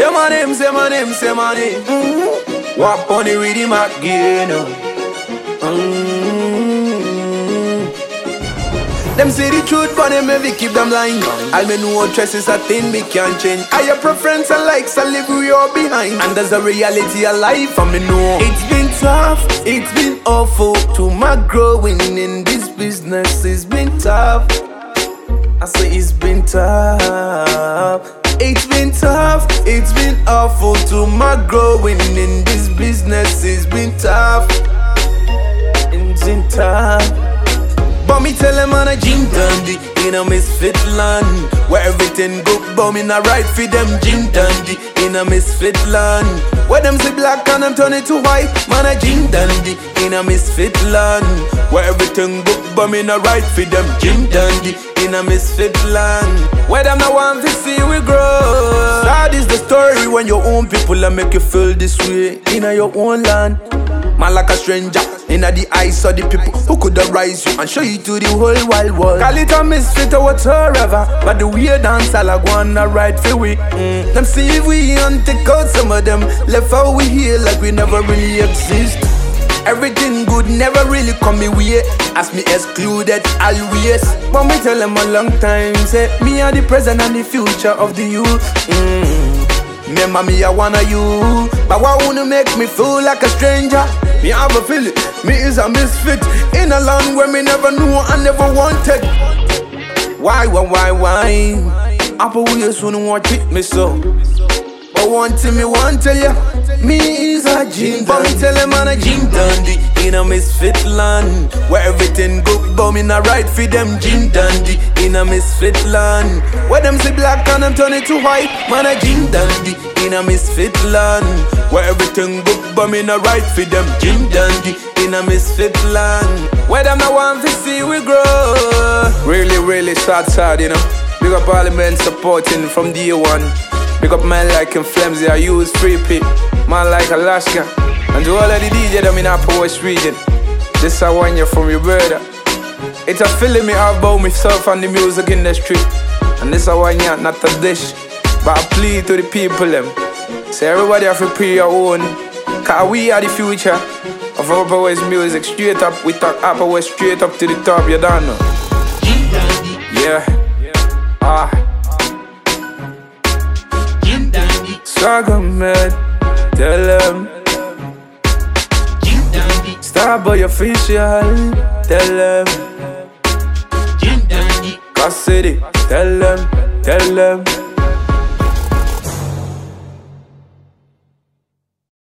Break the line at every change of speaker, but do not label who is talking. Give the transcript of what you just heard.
Say my name, say my name, say my name. Mm-hmm. Walk on the rhythm again. Mm-hmm. Them say the truth, but them maybe keep them lying. All me know trust is a thing me can't change. I your preference and likes, I live where you're behind. And there's a reality of life, and me know. It's been tough, it's been awful. To my growing in this business, it's been tough. I say it's been tough. Growing in this business. It's been tough, it's been tough. But me tell them on a Jim Dandy in a misfit land Where everything go but me not right for them Jim Dandy in a misfit land Where them see black and them turn it to white. Man a Jim Dandy in a misfit land Where everything go but me not right for them Jim Dandy in a misfit land Where them not want to see we grow. Sad is the story when your own people and make you feel this way. In your own land Man like a stranger in the eyes of the people who could rise you and show you to the whole wide world. Call it a misfit or whatsoever, but the weird all I wanna ride for we. Mm. Them see if we and take out some of them, left out we here like we never really exist. Everything good never really come me way As me excluded always But me tell them a long time Say me are the present and the future of the youth mm. Remember me I wanna you But why wanna make me feel like a stranger Me have a feeling Me is a misfit. In a land where me never knew and never wanted. Why, why, why, why? Apple wheels wanna watch it me so But one thing me want tell ya Me is a Jim But me tell them I'm a Jim Dandy In a misfit land. Where everything good but me not right for them Jim Dandy In a misfit land. Where them see black and them turn it to white Man a Jim Dandy In a misfit land. Where everything good but me not right for them Jim Dandy In a misfit land. Where them not want to see we grow. Really really sad sad you know. Big up all the men supporting from day one Big up man like him Flemsy, I use free pit. Man like Alaska. And to all of the DJ that in Upper West region. This I want you from your brother. It's a feeling me all about myself and the music industry. And this I want you not a dish. But I plead to the people them. Say everybody have to pay your own. Cause we are the future of Upper West music. Straight up, we talk Upper West straight up to the top, you don't know. Man, tell them. Starboy official, tell them. Cause City, tell them, tell them.